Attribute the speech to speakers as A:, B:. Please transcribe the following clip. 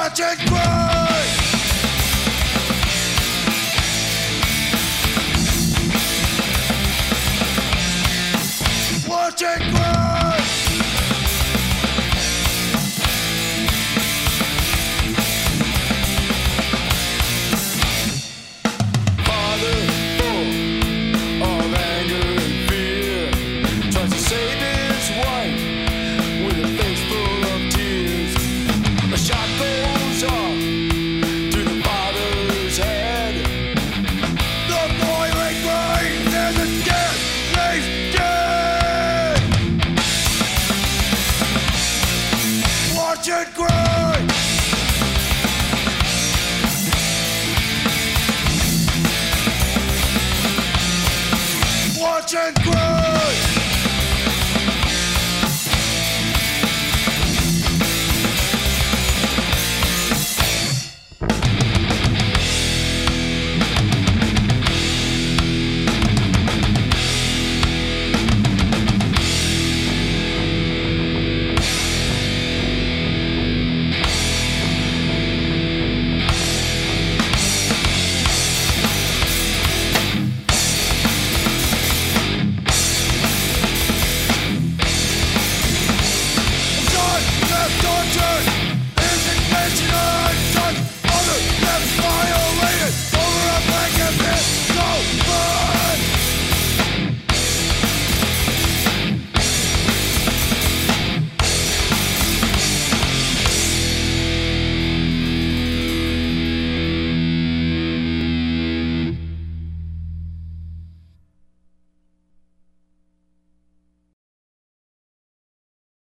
A: watch it grow. Watch it grow. Orchard Watch Orchard Grove.